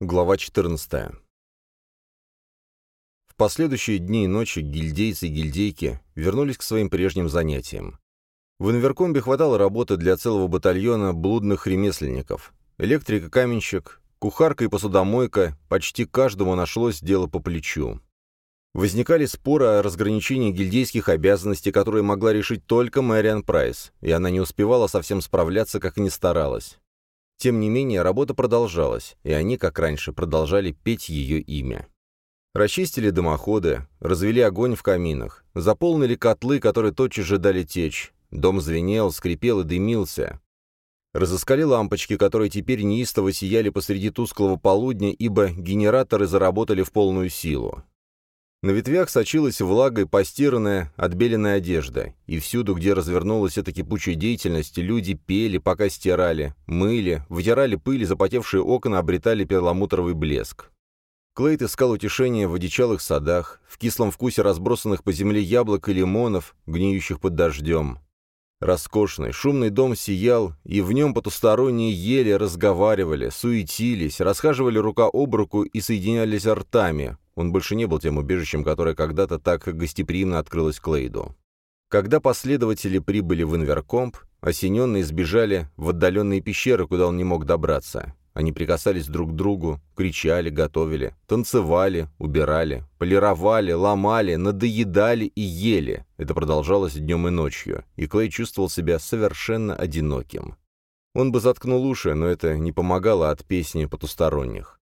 Глава 14. В последующие дни и ночи гильдейцы и гильдейки вернулись к своим прежним занятиям. В Инверкомбе хватало работы для целого батальона блудных ремесленников. Электрик и каменщик, кухарка и посудомойка, почти каждому нашлось дело по плечу. Возникали споры о разграничении гильдейских обязанностей, которые могла решить только Мэриан Прайс, и она не успевала совсем справляться, как ни старалась. Тем не менее, работа продолжалась, и они, как раньше, продолжали петь ее имя. Расчистили дымоходы, развели огонь в каминах, заполнили котлы, которые тотчас же дали течь. Дом звенел, скрипел и дымился. Разыскали лампочки, которые теперь неистово сияли посреди тусклого полудня, ибо генераторы заработали в полную силу. На ветвях сочилась влагой постиранная, отбеленная одежда, и всюду, где развернулась эта кипучая деятельность, люди пели, пока стирали, мыли, вытирали пыль, запотевшие окна обретали перламутровый блеск. Клейт искал утешения в одичалых садах, в кислом вкусе разбросанных по земле яблок и лимонов, гниющих под дождем. Роскошный, шумный дом сиял, и в нем потусторонние ели, разговаривали, суетились, расхаживали рука об руку и соединялись ртами, он больше не был тем убежищем, которое когда-то так гостеприимно открылось Клейду. Когда последователи прибыли в Инверкомп, осененные сбежали в отдаленные пещеры, куда он не мог добраться. Они прикасались друг к другу, кричали, готовили, танцевали, убирали, полировали, ломали, надоедали и ели. Это продолжалось днем и ночью, и Клей чувствовал себя совершенно одиноким. Он бы заткнул уши, но это не помогало от песни потусторонних.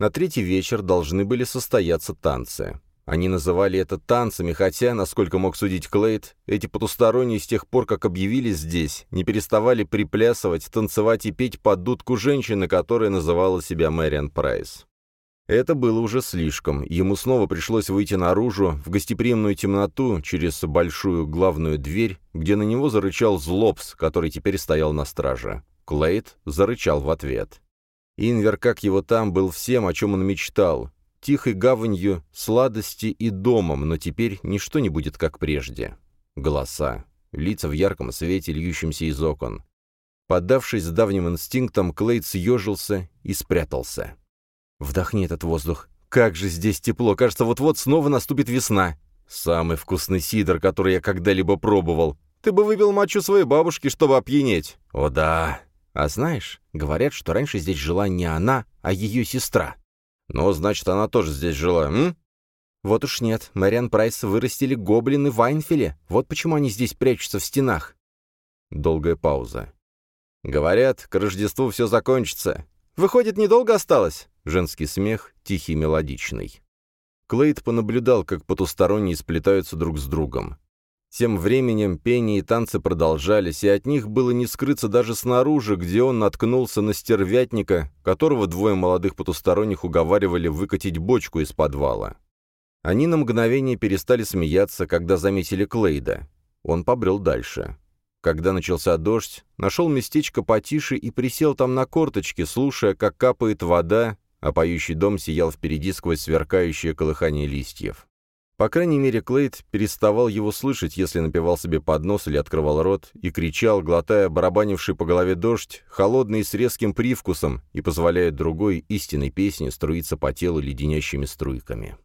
На третий вечер должны были состояться танцы. Они называли это танцами, хотя, насколько мог судить Клейд, эти потусторонние с тех пор, как объявились здесь, не переставали приплясывать, танцевать и петь под дудку женщины, которая называла себя Мэриан Прайс. Это было уже слишком, ему снова пришлось выйти наружу, в гостеприимную темноту, через большую главную дверь, где на него зарычал Злобс, который теперь стоял на страже. Клейд зарычал в ответ. Инвер, как его там, был всем, о чем он мечтал. Тихой гаванью, сладости и домом, но теперь ничто не будет как прежде. Голоса, лица в ярком свете, льющемся из окон. Поддавшись давним инстинктам, Клейд съежился и спрятался. «Вдохни этот воздух. Как же здесь тепло! Кажется, вот-вот снова наступит весна. Самый вкусный сидр, который я когда-либо пробовал. Ты бы выпил мочу своей бабушки, чтобы опьянеть. О да, а знаешь, говорят, что раньше здесь жила не она, а ее сестра. Ну, значит, она тоже здесь жила, м? Вот уж нет, Мэриан Прайс вырастили гоблины в Айнфиле. Вот почему они здесь прячутся в стенах. Долгая пауза. Говорят, к Рождеству все закончится. Выходит, недолго осталось? Женский смех, тихий мелодичный. Клейд понаблюдал, как потусторонние сплетаются друг с другом. Тем временем пение и танцы продолжались, и от них было не скрыться даже снаружи, где он наткнулся на стервятника, которого двое молодых потусторонних уговаривали выкатить бочку из подвала. Они на мгновение перестали смеяться, когда заметили Клейда. Он побрел дальше. Когда начался дождь, нашел местечко потише и присел там на корточки, слушая, как капает вода, а поющий дом сиял впереди сквозь сверкающее колыхание листьев. По крайней мере, Клейд переставал его слышать, если напевал себе под нос или открывал рот, и кричал, глотая барабанивший по голове дождь, холодный с резким привкусом, и позволяя другой истинной песне струиться по телу леденящими струйками.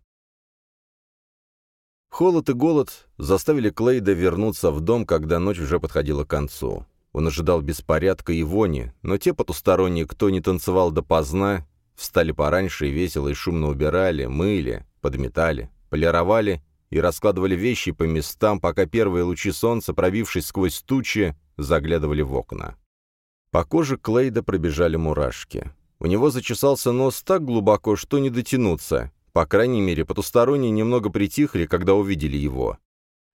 Холод и голод заставили Клейда вернуться в дом, когда ночь уже подходила к концу. Он ожидал беспорядка и вони, но те потусторонние, кто не танцевал допоздна, встали пораньше и весело и шумно убирали, мыли, подметали, полировали и раскладывали вещи по местам, пока первые лучи солнца, пробившись сквозь тучи, заглядывали в окна. По коже Клейда пробежали мурашки. У него зачесался нос так глубоко, что не дотянуться. По крайней мере, потусторонние немного притихли, когда увидели его.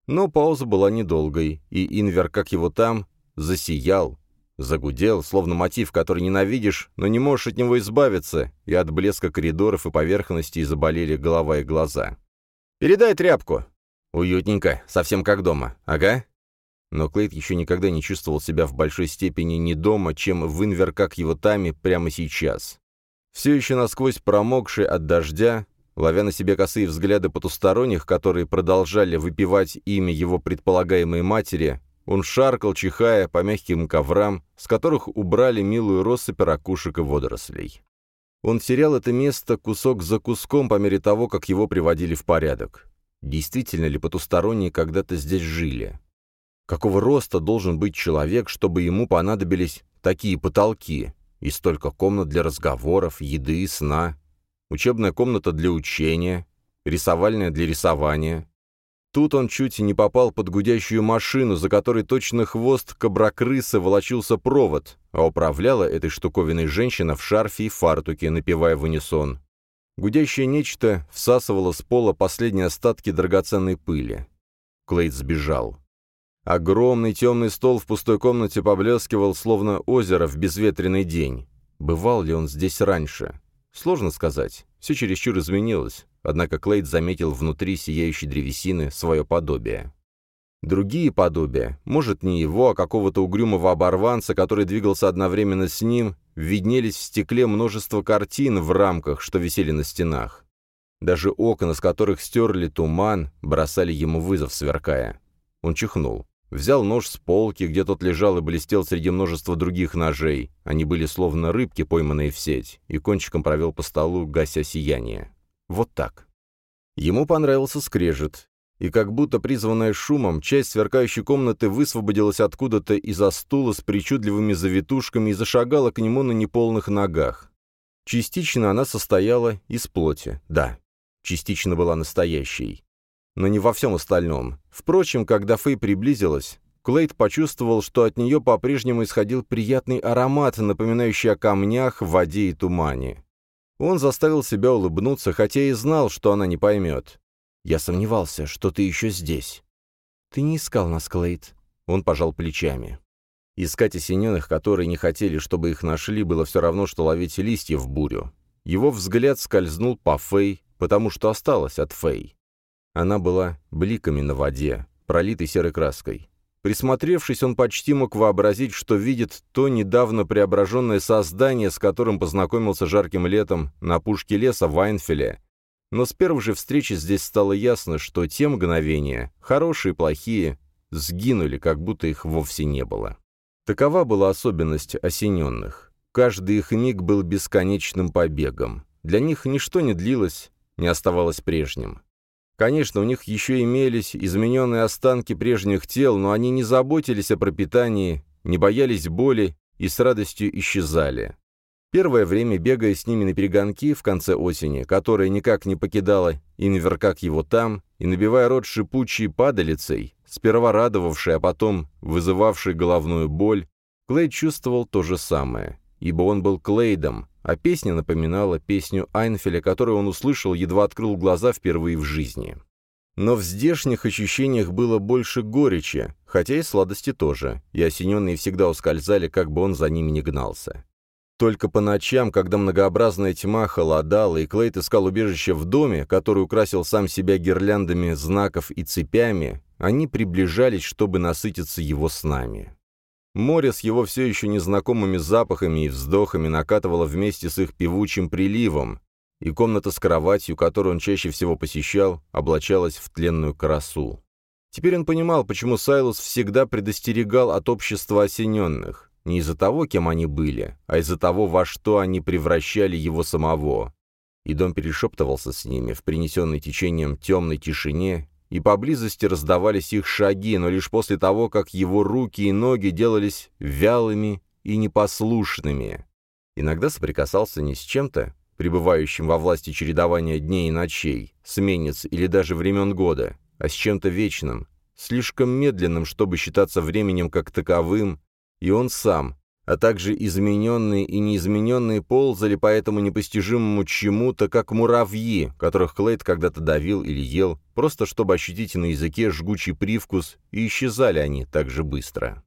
Но пауза была недолгой, и Инвер, как его там, засиял, загудел, словно мотив, который ненавидишь, но не можешь от него избавиться, и от блеска коридоров и поверхностей заболели голова и глаза. «Передай тряпку». «Уютненько, совсем как дома. Ага». Но Клейд еще никогда не чувствовал себя в большой степени не дома, чем в Инвер, как его тами, прямо сейчас. Все еще насквозь промокший от дождя, ловя на себе косые взгляды потусторонних, которые продолжали выпивать имя его предполагаемой матери, он шаркал, чихая по мягким коврам, с которых убрали милую россыпь ракушек и водорослей. Он терял это место кусок за куском по мере того, как его приводили в порядок. Действительно ли потусторонние когда-то здесь жили? Какого роста должен быть человек, чтобы ему понадобились такие потолки и столько комнат для разговоров, еды сна, учебная комната для учения, рисовальная для рисования? Тут он чуть не попал под гудящую машину, за которой точно хвост кобракрысы волочился провод, а управляла этой штуковиной женщина в шарфе и фартуке, напевая в унисон. Гудящее нечто всасывало с пола последние остатки драгоценной пыли. Клейд сбежал. Огромный темный стол в пустой комнате поблескивал, словно озеро в безветренный день. Бывал ли он здесь раньше? Сложно сказать. Все чересчур изменилось. Однако Клейд заметил внутри сияющей древесины свое подобие. Другие подобия, может, не его, а какого-то угрюмого оборванца, который двигался одновременно с ним, виднелись в стекле множество картин в рамках, что висели на стенах. Даже окна, с которых стерли туман, бросали ему вызов, сверкая. Он чихнул. Взял нож с полки, где тот лежал и блестел среди множества других ножей. Они были словно рыбки, пойманные в сеть, и кончиком провел по столу, гася сияние. Вот так. Ему понравился скрежет, и как будто призванная шумом, часть сверкающей комнаты высвободилась откуда-то из-за стула с причудливыми завитушками и зашагала к нему на неполных ногах. Частично она состояла из плоти, да, частично была настоящей. Но не во всем остальном. Впрочем, когда Фэй приблизилась, Клейд почувствовал, что от нее по-прежнему исходил приятный аромат, напоминающий о камнях, воде и тумане. Он заставил себя улыбнуться, хотя и знал, что она не поймет. Я сомневался, что ты еще здесь. Ты не искал нас, Клейд. Он пожал плечами. Искать осененных, которые не хотели, чтобы их нашли, было все равно, что ловить листья в бурю. Его взгляд скользнул по Фэй, потому что осталось от Фэй. Она была бликами на воде, пролитой серой краской. Присмотревшись, он почти мог вообразить, что видит то недавно преображенное создание, с которым познакомился жарким летом на пушке леса в Айнфеле, но с первой же встречи здесь стало ясно, что те мгновения, хорошие и плохие, сгинули, как будто их вовсе не было. Такова была особенность осененных. Каждый их миг был бесконечным побегом. Для них ничто не длилось, не оставалось прежним. Конечно, у них еще имелись измененные останки прежних тел, но они не заботились о пропитании, не боялись боли и с радостью исчезали. Первое время, бегая с ними на перегонки в конце осени, которая никак не покидала и наверкак его там, и набивая рот шипучей падалицей, сперва радовавшей, а потом вызывавшей головную боль, Клейд чувствовал то же самое, ибо он был Клейдом, а песня напоминала песню Айнфеля, которую он услышал, едва открыл глаза впервые в жизни. Но в здешних ощущениях было больше горечи, хотя и сладости тоже, и осененные всегда ускользали, как бы он за ними не гнался. Только по ночам, когда многообразная тьма холодала, и Клейт искал убежище в доме, который украсил сам себя гирляндами знаков и цепями, они приближались, чтобы насытиться его снами. Море с его все еще незнакомыми запахами и вздохами накатывало вместе с их певучим приливом, и комната с кроватью, которую он чаще всего посещал, облачалась в тленную красу. Теперь он понимал, почему Сайлус всегда предостерегал от общества осененных. Не из-за того, кем они были, а из-за того, во что они превращали его самого. И дом перешептывался с ними в принесенной течением темной тишине, и поблизости раздавались их шаги, но лишь после того, как его руки и ноги делались вялыми и непослушными. Иногда соприкасался не с чем-то, пребывающим во власти чередования дней и ночей, сменец или даже времен года, а с чем-то вечным, слишком медленным, чтобы считаться временем как таковым, и он сам, а также измененные и неизмененные ползали по этому непостижимому чему-то, как муравьи, которых Клейд когда-то давил или ел, просто чтобы ощутить на языке жгучий привкус, и исчезали они так же быстро.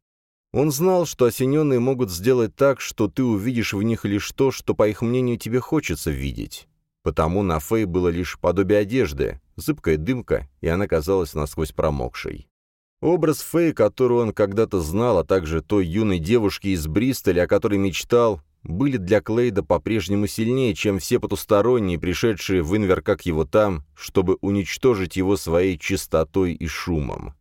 Он знал, что осененные могут сделать так, что ты увидишь в них лишь то, что, по их мнению, тебе хочется видеть. Потому на Фэй было лишь подобие одежды, зыбкая дымка, и она казалась насквозь промокшей. Образ Фэй, которую он когда-то знал, а также той юной девушки из Бристоля, о которой мечтал, были для Клейда по-прежнему сильнее, чем все потусторонние, пришедшие в Инвер как его там, чтобы уничтожить его своей чистотой и шумом.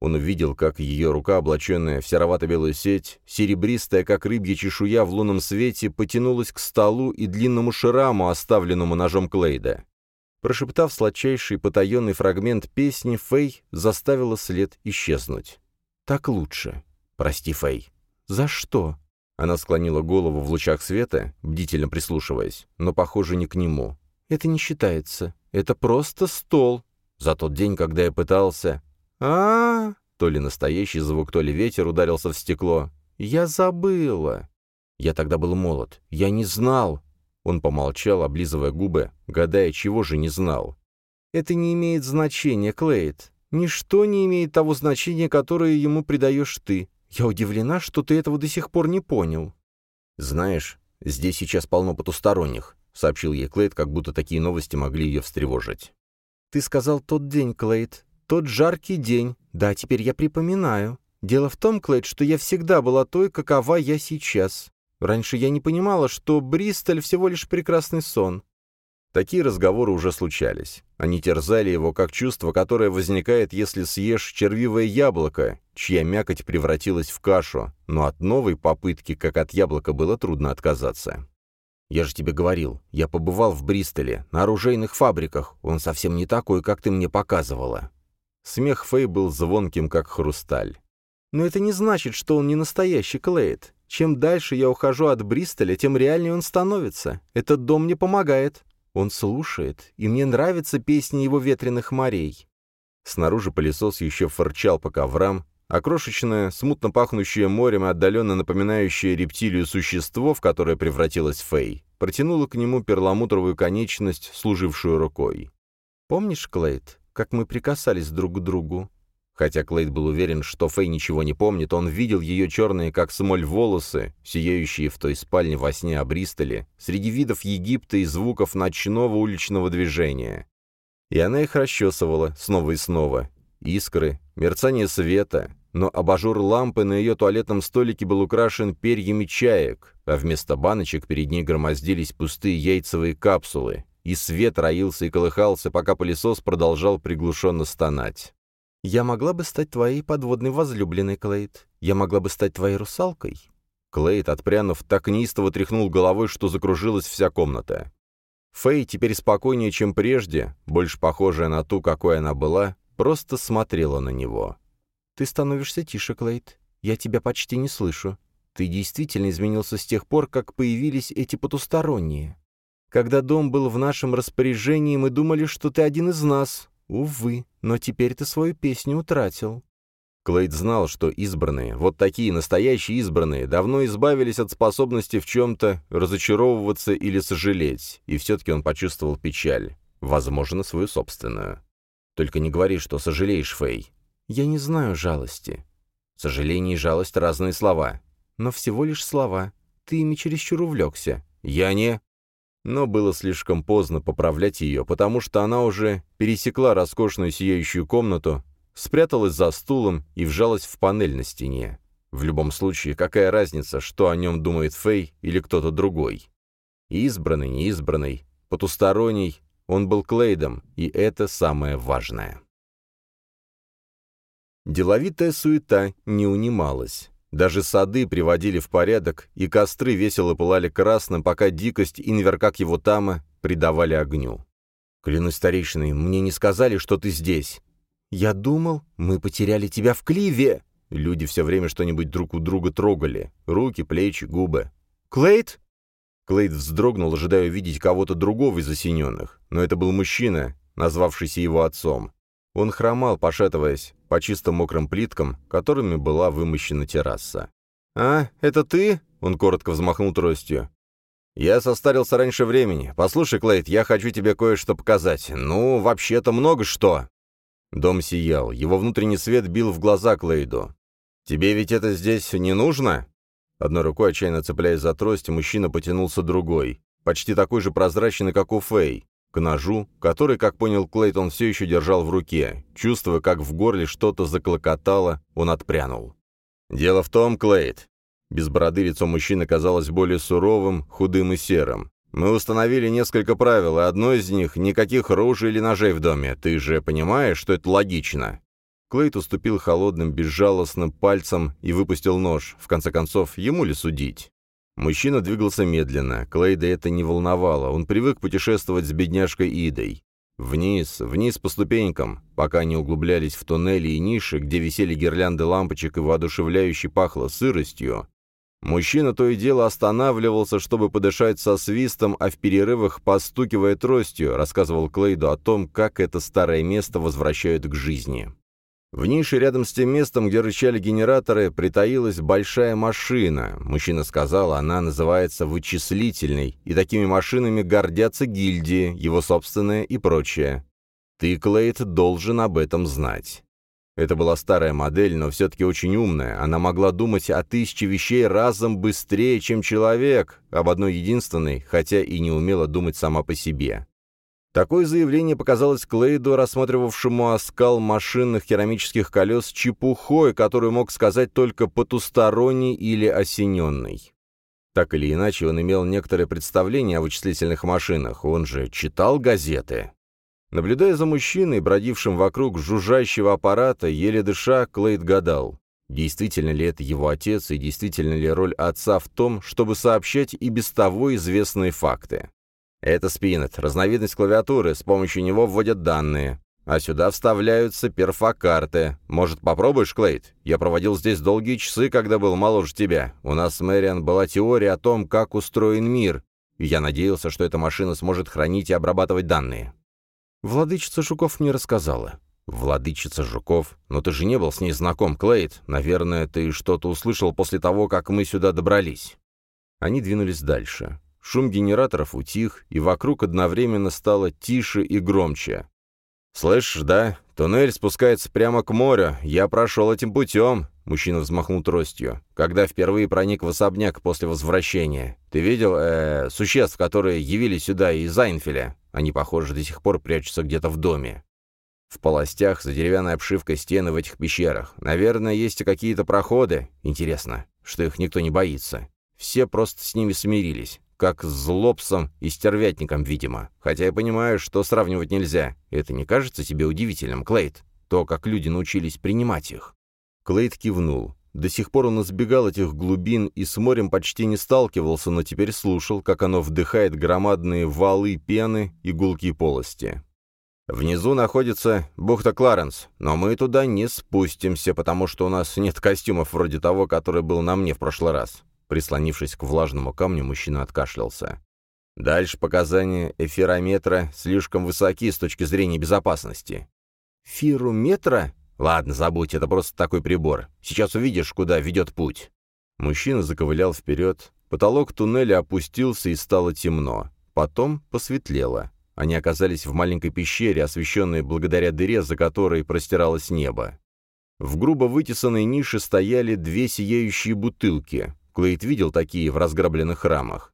Он увидел, как ее рука, облаченная в серовато-белую сеть, серебристая, как рыбья чешуя в лунном свете, потянулась к столу и длинному шраму, оставленному ножом Клейда. Прошептав сладчайший потаенный фрагмент песни, Фэй заставила след исчезнуть. «Так лучше. Прости, Фэй». «За что?» Она склонила голову в лучах света, бдительно прислушиваясь, но, похоже, не к нему. «Это не считается. Это просто стол. За тот день, когда я пытался...» а, -а, -а То ли настоящий звук, то ли ветер ударился в стекло. «Я забыла. Я тогда был молод. Я не знал». Он помолчал, облизывая губы, гадая, чего же не знал. «Это не имеет значения, Клейд. Ничто не имеет того значения, которое ему придаешь ты. Я удивлена, что ты этого до сих пор не понял». «Знаешь, здесь сейчас полно потусторонних», — сообщил ей Клейд, как будто такие новости могли ее встревожить. «Ты сказал тот день, Клейд. Тот жаркий день. Да, теперь я припоминаю. Дело в том, Клейд, что я всегда была той, какова я сейчас. Раньше я не понимала, что Бристоль всего лишь прекрасный сон. Такие разговоры уже случались. Они терзали его как чувство, которое возникает, если съешь червивое яблоко, чья мякоть превратилась в кашу, но от новой попытки, как от яблока, было трудно отказаться. «Я же тебе говорил, я побывал в Бристоле, на оружейных фабриках, он совсем не такой, как ты мне показывала». Смех Фэй был звонким, как хрусталь. «Но это не значит, что он не настоящий Клейд. Чем дальше я ухожу от Бристоля, тем реальнее он становится. Этот дом мне помогает. Он слушает, и мне нравятся песни его ветреных морей. Снаружи пылесос еще фырчал по коврам, а крошечное, смутно пахнущее морем и отдаленно напоминающее рептилию существо, в которое превратилась Фэй, протянуло к нему перламутровую конечность, служившую рукой. «Помнишь, Клейд, как мы прикасались друг к другу? Хотя Клейд был уверен, что Фэй ничего не помнит, он видел ее черные, как смоль, волосы, сияющие в той спальне во сне о Бристоле, среди видов Египта и звуков ночного уличного движения. И она их расчесывала снова и снова. Искры, мерцание света, но абажур лампы на ее туалетном столике был украшен перьями чаек, а вместо баночек перед ней громоздились пустые яйцевые капсулы, и свет роился и колыхался, пока пылесос продолжал приглушенно стонать. Я могла бы стать твоей подводной возлюбленной, Клейд. Я могла бы стать твоей русалкой». Клейд, отпрянув, так неистово тряхнул головой, что закружилась вся комната. Фэй, теперь спокойнее, чем прежде, больше похожая на ту, какой она была, просто смотрела на него. «Ты становишься тише, Клейд. Я тебя почти не слышу. Ты действительно изменился с тех пор, как появились эти потусторонние. Когда дом был в нашем распоряжении, мы думали, что ты один из нас, «Увы, но теперь ты свою песню утратил». Клейд знал, что избранные, вот такие настоящие избранные, давно избавились от способности в чем-то разочаровываться или сожалеть, и все-таки он почувствовал печаль, возможно, свою собственную. «Только не говори, что сожалеешь, Фэй». «Я не знаю жалости». «Сожаление и жалость — разные слова». «Но всего лишь слова. Ты ими чересчур увлекся». «Я не...» Но было слишком поздно поправлять ее, потому что она уже пересекла роскошную сияющую комнату, спряталась за стулом и вжалась в панель на стене. В любом случае, какая разница, что о нем думает Фэй или кто-то другой? Избранный, неизбранный, потусторонний, он был Клейдом, и это самое важное. Деловитая суета не унималась. Даже сады приводили в порядок, и костры весело пылали красным, пока дикость и наверкак его тама придавали огню. «Клянусь старейшиной, мне не сказали, что ты здесь». «Я думал, мы потеряли тебя в Кливе!» Люди все время что-нибудь друг у друга трогали. Руки, плечи, губы. «Клейд?» Клейд вздрогнул, ожидая увидеть кого-то другого из осененных. Но это был мужчина, назвавшийся его отцом. Он хромал, пошатываясь по чистым мокрым плиткам, которыми была вымощена терраса. «А, это ты?» — он коротко взмахнул тростью. «Я состарился раньше времени. Послушай, Клейд, я хочу тебе кое-что показать. Ну, вообще-то много что». Дом сиял, его внутренний свет бил в глаза Клейду. «Тебе ведь это здесь не нужно?» Одной рукой, отчаянно цепляясь за трость, мужчина потянулся другой, почти такой же прозрачный, как у Фэй к ножу, который, как понял Клейтон, все еще держал в руке. Чувствуя, как в горле что-то заклокотало, он отпрянул. «Дело в том, Клейт...» Без бороды лицо мужчины казалось более суровым, худым и серым. «Мы установили несколько правил, и одно из них — никаких ружей или ножей в доме. Ты же понимаешь, что это логично?» Клейт уступил холодным, безжалостным пальцем и выпустил нож. В конце концов, ему ли судить? Мужчина двигался медленно. Клейда это не волновало. Он привык путешествовать с бедняжкой Идой. Вниз, вниз по ступенькам, пока не углублялись в туннели и ниши, где висели гирлянды лампочек и воодушевляюще пахло сыростью. Мужчина то и дело останавливался, чтобы подышать со свистом, а в перерывах, постукивая тростью, рассказывал Клейду о том, как это старое место возвращают к жизни. В нише рядом с тем местом, где рычали генераторы, притаилась большая машина. Мужчина сказал, она называется «вычислительной», и такими машинами гордятся гильдии, его собственные и прочее. Ты, Клейд, должен об этом знать. Это была старая модель, но все-таки очень умная. Она могла думать о тысяче вещей разом быстрее, чем человек, об одной единственной, хотя и не умела думать сама по себе. Такое заявление показалось Клейду, рассматривавшему оскал машинных керамических колес, чепухой, которую мог сказать только потусторонний или осененный. Так или иначе, он имел некоторое представление о вычислительных машинах, он же читал газеты. Наблюдая за мужчиной, бродившим вокруг жужжащего аппарата, еле дыша, Клейд гадал, действительно ли это его отец и действительно ли роль отца в том, чтобы сообщать и без того известные факты. Это спинет, разновидность клавиатуры, с помощью него вводят данные. А сюда вставляются перфокарты. Может, попробуешь, Клейд? Я проводил здесь долгие часы, когда был моложе тебя. У нас с Мэриан была теория о том, как устроен мир, и я надеялся, что эта машина сможет хранить и обрабатывать данные. Владычица Жуков мне рассказала. Владычица Жуков? Но ты же не был с ней знаком, Клейд. Наверное, ты что-то услышал после того, как мы сюда добрались. Они двинулись дальше. Шум генераторов утих, и вокруг одновременно стало тише и громче. «Слышишь, да? Туннель спускается прямо к морю. Я прошел этим путем», — мужчина взмахнул тростью, «когда впервые проник в особняк после возвращения. Ты видел, э, существ, которые явились сюда из Айнфеля? Они, похоже, до сих пор прячутся где-то в доме. В полостях за деревянной обшивкой стены в этих пещерах. Наверное, есть и какие-то проходы. Интересно, что их никто не боится. Все просто с ними смирились как с злобсом и стервятником, видимо. Хотя я понимаю, что сравнивать нельзя. Это не кажется тебе удивительным, Клейд? То, как люди научились принимать их?» Клейд кивнул. До сих пор он избегал этих глубин и с морем почти не сталкивался, но теперь слушал, как оно вдыхает громадные валы пены и гулкие полости. «Внизу находится бухта Кларенс, но мы туда не спустимся, потому что у нас нет костюмов вроде того, который был на мне в прошлый раз. Прислонившись к влажному камню, мужчина откашлялся. Дальше показания эфирометра слишком высоки с точки зрения безопасности. Фирометра? Ладно, забудь, это просто такой прибор. Сейчас увидишь, куда ведет путь. Мужчина заковылял вперед. Потолок туннеля опустился и стало темно. Потом посветлело. Они оказались в маленькой пещере, освещенной благодаря дыре, за которой простиралось небо. В грубо вытесанной нише стояли две сияющие бутылки. Клейд видел такие в разграбленных рамах.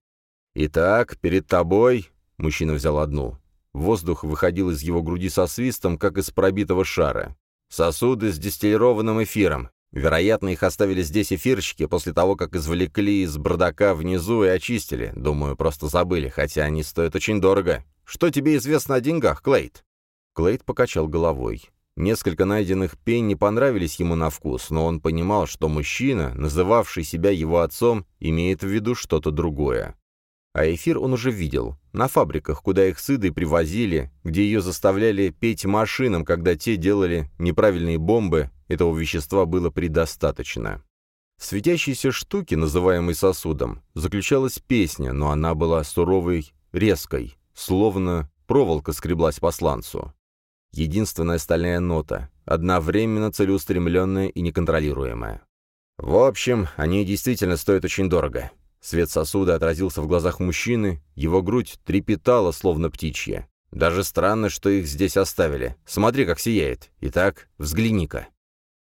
«Итак, перед тобой...» — мужчина взял одну. Воздух выходил из его груди со свистом, как из пробитого шара. Сосуды с дистиллированным эфиром. Вероятно, их оставили здесь эфирщики после того, как извлекли из бардака внизу и очистили. Думаю, просто забыли, хотя они стоят очень дорого. Что тебе известно о деньгах, Клейд?» Клейд покачал головой. Несколько найденных пень не понравились ему на вкус, но он понимал, что мужчина, называвший себя его отцом, имеет в виду что-то другое. А эфир он уже видел. На фабриках, куда их с Идой привозили, где ее заставляли петь машинам, когда те делали неправильные бомбы, этого вещества было предостаточно. В светящейся штуке, называемой сосудом, заключалась песня, но она была суровой, резкой, словно проволока скреблась по сланцу. Единственная стальная нота, одновременно целеустремленная и неконтролируемая. В общем, они действительно стоят очень дорого. Свет сосуда отразился в глазах мужчины, его грудь трепетала, словно птичья. Даже странно, что их здесь оставили. Смотри, как сияет. Итак, взгляни-ка.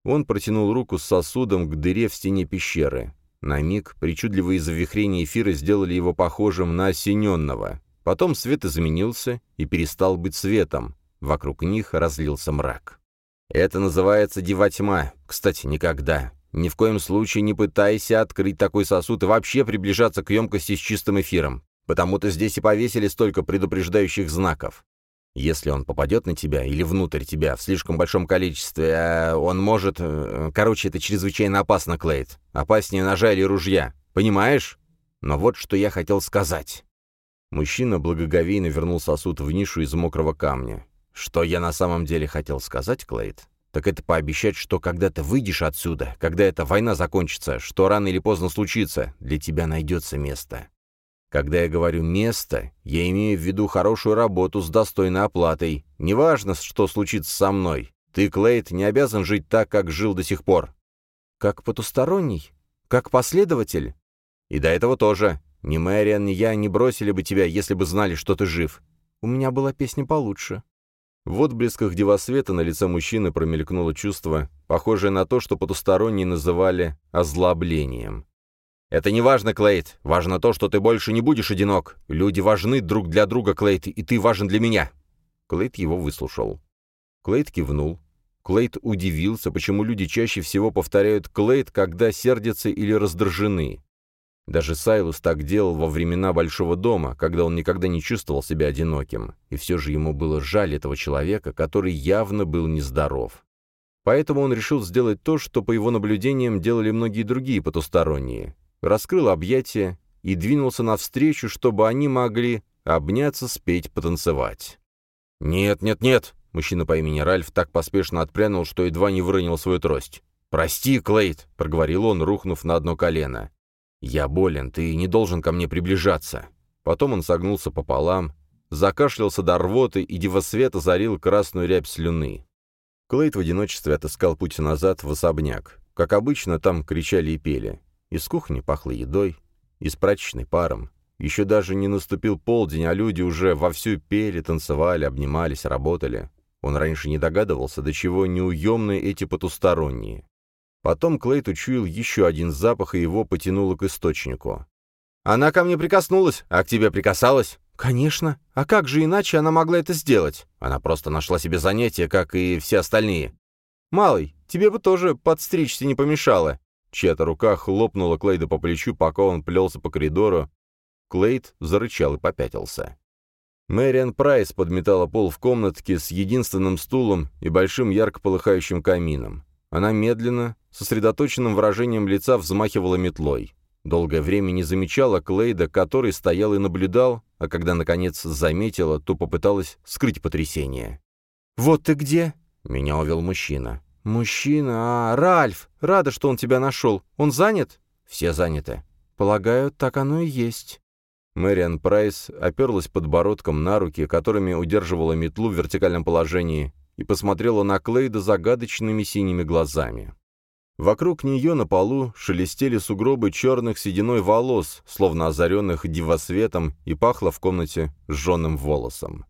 Он протянул руку с сосудом к дыре в стене пещеры. На миг причудливые завихрения эфира сделали его похожим на осененного. Потом свет изменился и перестал быть светом, Вокруг них разлился мрак. «Это называется дева тьма. Кстати, никогда. Ни в коем случае не пытайся открыть такой сосуд и вообще приближаться к емкости с чистым эфиром. Потому-то здесь и повесили столько предупреждающих знаков. Если он попадет на тебя или внутрь тебя в слишком большом количестве, а он может... Э, короче, это чрезвычайно опасно, Клейд. Опаснее ножа или ружья. Понимаешь? Но вот что я хотел сказать. Мужчина благоговейно вернул сосуд в нишу из мокрого камня. Что я на самом деле хотел сказать, Клейд? Так это пообещать, что когда ты выйдешь отсюда, когда эта война закончится, что рано или поздно случится, для тебя найдется место. Когда я говорю «место», я имею в виду хорошую работу с достойной оплатой. Неважно, что случится со мной. Ты, Клейд, не обязан жить так, как жил до сих пор. Как потусторонний? Как последователь? И до этого тоже. Ни Мэриан, ни я не бросили бы тебя, если бы знали, что ты жив. У меня была песня получше. В отблесках девосвета на лице мужчины промелькнуло чувство, похожее на то, что потусторонние называли «озлоблением». «Это не важно, Клейд. Важно то, что ты больше не будешь одинок. Люди важны друг для друга, Клейд, и ты важен для меня». Клейд его выслушал. Клейд кивнул. Клейд удивился, почему люди чаще всего повторяют «Клейд», когда сердятся или раздражены. Даже Сайлус так делал во времена Большого дома, когда он никогда не чувствовал себя одиноким, и все же ему было жаль этого человека, который явно был нездоров. Поэтому он решил сделать то, что, по его наблюдениям, делали многие другие потусторонние. Раскрыл объятия и двинулся навстречу, чтобы они могли обняться, спеть, потанцевать. «Нет, нет, нет!» — мужчина по имени Ральф так поспешно отпрянул, что едва не выронил свою трость. «Прости, Клейд!» — проговорил он, рухнув на одно колено. «Я болен, ты не должен ко мне приближаться». Потом он согнулся пополам, закашлялся до рвоты, и дивосвет озарил красную рябь слюны. Клейд в одиночестве отыскал путь назад в особняк. Как обычно, там кричали и пели. Из кухни пахло едой, из прачечной паром. Еще даже не наступил полдень, а люди уже вовсю пели, танцевали, обнимались, работали. Он раньше не догадывался, до чего неуемные эти потусторонние. Потом Клейт учуял еще один запах, и его потянуло к источнику. «Она ко мне прикоснулась, а к тебе прикасалась?» «Конечно. А как же иначе она могла это сделать? Она просто нашла себе занятие, как и все остальные. Малый, тебе бы тоже подстричься не помешало». Чья-то рука хлопнула Клейда по плечу, пока он плелся по коридору. Клейд зарычал и попятился. Мэриан Прайс подметала пол в комнатке с единственным стулом и большим ярко полыхающим камином. Она медленно, сосредоточенным выражением лица взмахивала метлой. Долгое время не замечала Клейда, который стоял и наблюдал, а когда, наконец, заметила, то попыталась скрыть потрясение. «Вот ты где?» — меня увел мужчина. «Мужчина? А, Ральф! Рада, что он тебя нашел. Он занят?» «Все заняты». «Полагаю, так оно и есть». Мэриан Прайс оперлась подбородком на руки, которыми удерживала метлу в вертикальном положении, и посмотрела на Клейда загадочными синими глазами. Вокруг нее на полу шелестели сугробы черных сединой волос, словно озаренных дивосветом, и пахло в комнате сжженным волосом.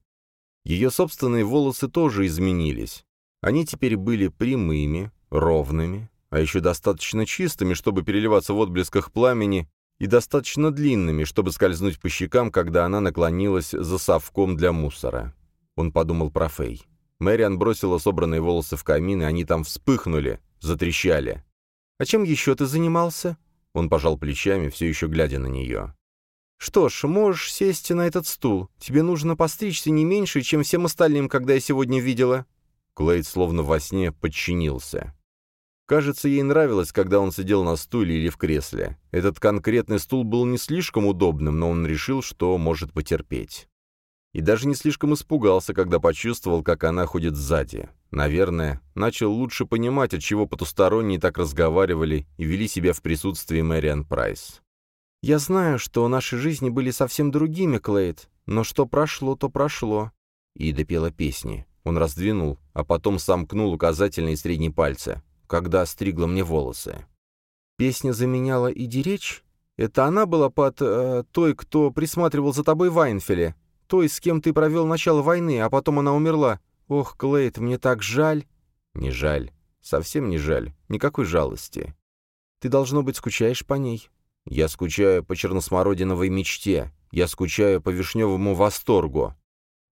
Ее собственные волосы тоже изменились. Они теперь были прямыми, ровными, а еще достаточно чистыми, чтобы переливаться в отблесках пламени, и достаточно длинными, чтобы скользнуть по щекам, когда она наклонилась за совком для мусора. Он подумал про Фэй. Мэриан бросила собранные волосы в камин, и они там вспыхнули, затрещали. «А чем еще ты занимался?» Он пожал плечами, все еще глядя на нее. «Что ж, можешь сесть на этот стул. Тебе нужно постричься не меньше, чем всем остальным, когда я сегодня видела». Клейд словно во сне подчинился. Кажется, ей нравилось, когда он сидел на стуле или в кресле. Этот конкретный стул был не слишком удобным, но он решил, что может потерпеть и даже не слишком испугался, когда почувствовал, как она ходит сзади. Наверное, начал лучше понимать, от чего потусторонние так разговаривали и вели себя в присутствии Мэриан Прайс. «Я знаю, что наши жизни были совсем другими, Клейд, но что прошло, то прошло». И допела песни. Он раздвинул, а потом сомкнул указательные и средние пальцы, когда стригла мне волосы. «Песня заменяла иди речь? Это она была под э, той, кто присматривал за тобой в Айнфеле?» Той, с кем ты провел начало войны, а потом она умерла. Ох, Клейд, мне так жаль». «Не жаль. Совсем не жаль. Никакой жалости». «Ты, должно быть, скучаешь по ней». «Я скучаю по черносмородиновой мечте. Я скучаю по вишневому восторгу».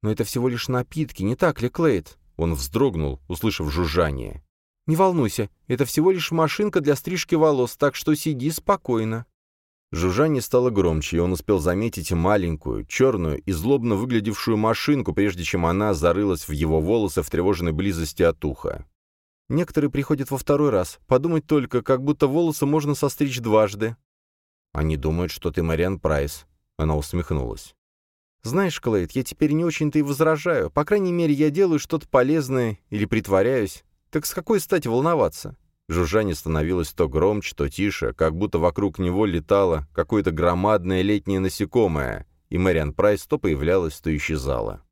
«Но это всего лишь напитки, не так ли, Клейд?» Он вздрогнул, услышав жужжание. «Не волнуйся, это всего лишь машинка для стрижки волос, так что сиди спокойно». Жужжание стало громче, и он успел заметить маленькую, черную и злобно выглядевшую машинку, прежде чем она зарылась в его волосы в тревожной близости от уха. Некоторые приходят во второй раз. Подумать только, как будто волосы можно состричь дважды. Они думают, что ты Мариан Прайс. Она усмехнулась. Знаешь, Клейд, я теперь не очень-то и возражаю. По крайней мере, я делаю что-то полезное или притворяюсь. Так с какой стати волноваться? Жужжание становилось то громче, то тише, как будто вокруг него летало какое-то громадное летнее насекомое, и Мэриан Прайс то появлялась, то исчезала.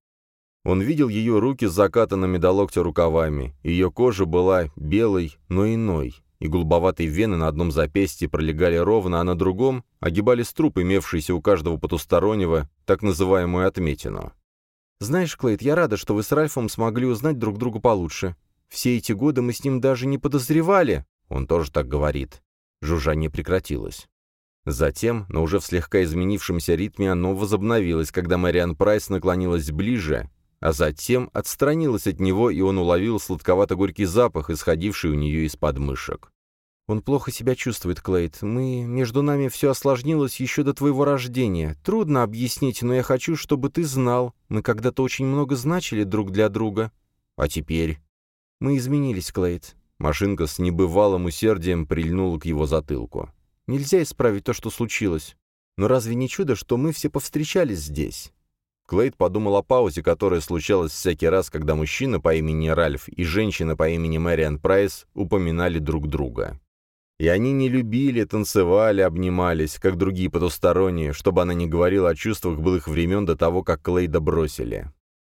Он видел ее руки с закатанными до локтя рукавами, ее кожа была белой, но иной, и голубоватые вены на одном запястье пролегали ровно, а на другом огибали струп, имевшийся у каждого потустороннего, так называемую отметину. «Знаешь, Клейд, я рада, что вы с Ральфом смогли узнать друг друга получше. Все эти годы мы с ним даже не подозревали». Он тоже так говорит. Жужжание прекратилось. Затем, но уже в слегка изменившемся ритме, оно возобновилось, когда Мэриан Прайс наклонилась ближе а затем отстранилась от него, и он уловил сладковато-горький запах, исходивший у нее из подмышек. «Он плохо себя чувствует, Клейд. Мы... Между нами все осложнилось еще до твоего рождения. Трудно объяснить, но я хочу, чтобы ты знал. Мы когда-то очень много значили друг для друга. А теперь...» «Мы изменились, Клейд». Машинка с небывалым усердием прильнула к его затылку. «Нельзя исправить то, что случилось. Но разве не чудо, что мы все повстречались здесь? Клейд подумал о паузе, которая случалась всякий раз, когда мужчина по имени Ральф и женщина по имени Мэриан Прайс упоминали друг друга. И они не любили, танцевали, обнимались, как другие потусторонние, чтобы она не говорила о чувствах былых времен до того, как Клейда бросили.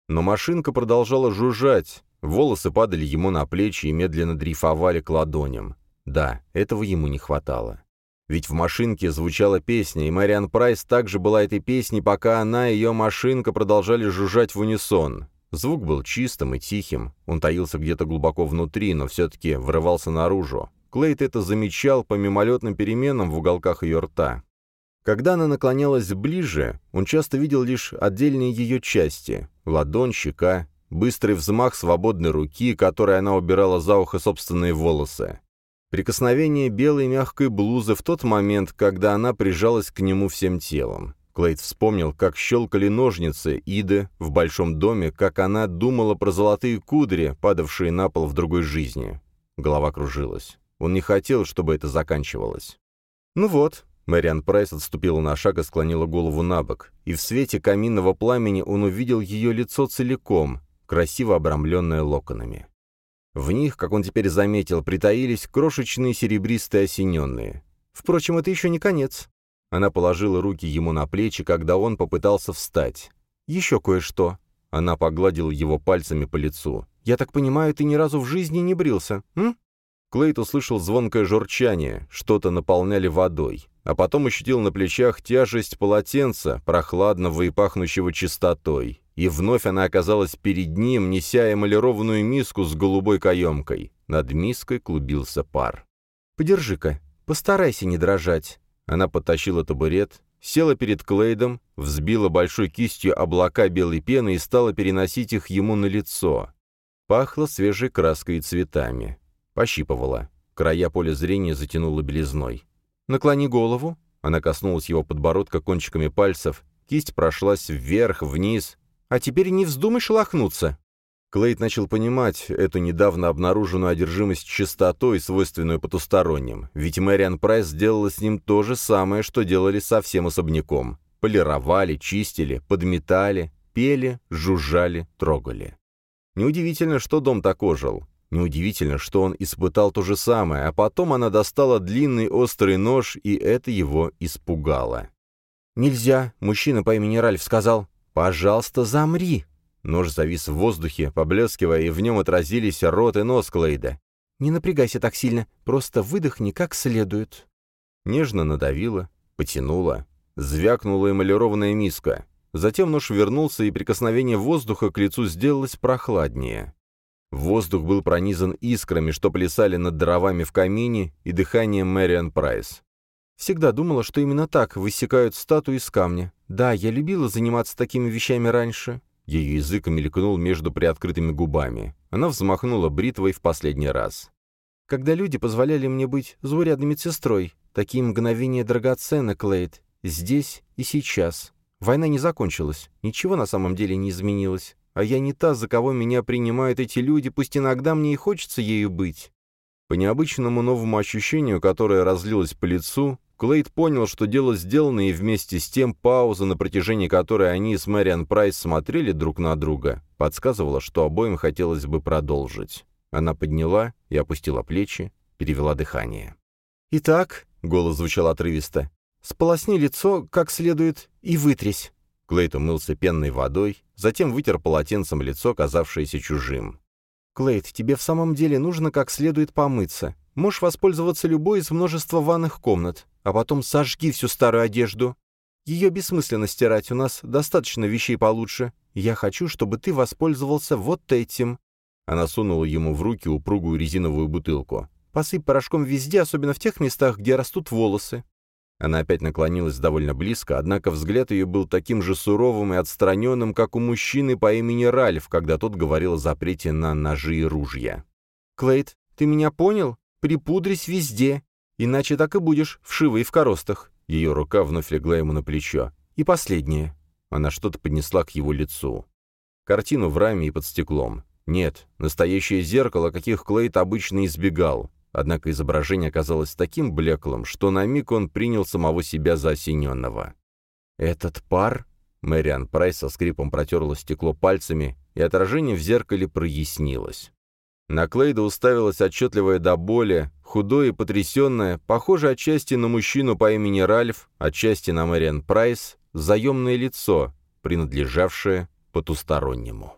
Но машинка продолжала жужжать, волосы падали ему на плечи и медленно дрейфовали к ладоням. Да, этого ему не хватало. Ведь в машинке звучала песня, и Мэриан Прайс также была этой песней, пока она и ее машинка продолжали жужжать в унисон. Звук был чистым и тихим, он таился где-то глубоко внутри, но все-таки врывался наружу. Клейт это замечал по мимолетным переменам в уголках ее рта. Когда она наклонялась ближе, он часто видел лишь отдельные ее части — ладонь, щека, быстрый взмах свободной руки, которой она убирала за ухо собственные волосы. Прикосновение белой мягкой блузы в тот момент, когда она прижалась к нему всем телом. Клейд вспомнил, как щелкали ножницы Иды в большом доме, как она думала про золотые кудри, падавшие на пол в другой жизни. Голова кружилась. Он не хотел, чтобы это заканчивалось. «Ну вот», — Мэриан Прайс отступила на шаг и склонила голову на бок, и в свете каминного пламени он увидел ее лицо целиком, красиво обрамленное локонами. В них, как он теперь заметил, притаились крошечные серебристые осененные. Впрочем, это еще не конец. Она положила руки ему на плечи, когда он попытался встать. «Еще кое-что». Она погладила его пальцами по лицу. «Я так понимаю, ты ни разу в жизни не брился, м?» Клейт услышал звонкое журчание, что-то наполняли водой, а потом ощутил на плечах тяжесть полотенца, прохладного и пахнущего чистотой, и вновь она оказалась перед ним, неся эмалированную миску с голубой каемкой. Над миской клубился пар. «Подержи-ка, постарайся не дрожать». Она подтащила табурет, села перед Клейдом, взбила большой кистью облака белой пены и стала переносить их ему на лицо. Пахло свежей краской и цветами. Пощипывала. Края поля зрения затянула белизной. «Наклони голову». Она коснулась его подбородка кончиками пальцев. Кисть прошлась вверх, вниз, а теперь не вздумай шелохнуться». Клейд начал понимать эту недавно обнаруженную одержимость чистотой, свойственную потусторонним, ведь Мэриан Прайс сделала с ним то же самое, что делали со всем особняком. Полировали, чистили, подметали, пели, жужжали, трогали. Неудивительно, что дом так ожил. Неудивительно, что он испытал то же самое, а потом она достала длинный острый нож, и это его испугало. «Нельзя», — мужчина по имени Ральф сказал. «Пожалуйста, замри!» Нож завис в воздухе, поблескивая, и в нем отразились рот и нос Клейда. «Не напрягайся так сильно, просто выдохни как следует». Нежно надавила, потянула, звякнула эмалированная миска. Затем нож вернулся, и прикосновение воздуха к лицу сделалось прохладнее. Воздух был пронизан искрами, что плясали над дровами в камине, и дыханием Мэриан Прайс. Всегда думала, что именно так высекают статуи из камня. Да, я любила заниматься такими вещами раньше». Ее язык мелькнул между приоткрытыми губами. Она взмахнула бритвой в последний раз. когда люди позволяли мне быть заурядной медсестрой. Такие мгновения драгоценны, Клейд. Здесь и сейчас. Война не закончилась. Ничего на самом деле не изменилось. А я не та, за кого меня принимают эти люди, пусть иногда мне и хочется ею быть. По необычному новому ощущению, которое разлилось по лицу, Клейд понял, что дело сделано, и вместе с тем пауза, на протяжении которой они с Мэриан Прайс смотрели друг на друга, подсказывала, что обоим хотелось бы продолжить. Она подняла и опустила плечи, перевела дыхание. «Итак», — голос звучал отрывисто, — «сполосни лицо как следует и вытрясь». Клейд умылся пенной водой, затем вытер полотенцем лицо, казавшееся чужим. «Клейд, тебе в самом деле нужно как следует помыться. Можешь воспользоваться любой из множества ванных комнат, а потом сожги всю старую одежду. Ее бессмысленно стирать, у нас достаточно вещей получше. Я хочу, чтобы ты воспользовался вот этим». Она сунула ему в руки упругую резиновую бутылку. «Посыпь порошком везде, особенно в тех местах, где растут волосы». Она опять наклонилась довольно близко, однако взгляд ее был таким же суровым и отстраненным, как у мужчины по имени Ральф, когда тот говорил о запрете на ножи и ружья. «Клейд, ты меня понял? Припудрись везде, иначе так и будешь вшивой в коростах». Ее рука вновь легла ему на плечо. «И последнее». Она что-то поднесла к его лицу. Картину в раме и под стеклом. Нет, настоящее зеркало, каких Клейд обычно избегал. Однако изображение оказалось таким блеклым, что на миг он принял самого себя за осененного. «Этот пар?» Мэриан Прайс со скрипом протерла стекло пальцами, и отражение в зеркале прояснилось. На Клейда уставилась отчетливая до боли, худое и потрясенное, похоже отчасти на мужчину по имени Ральф, отчасти на Мэриан Прайс, заемное лицо, принадлежавшее потустороннему.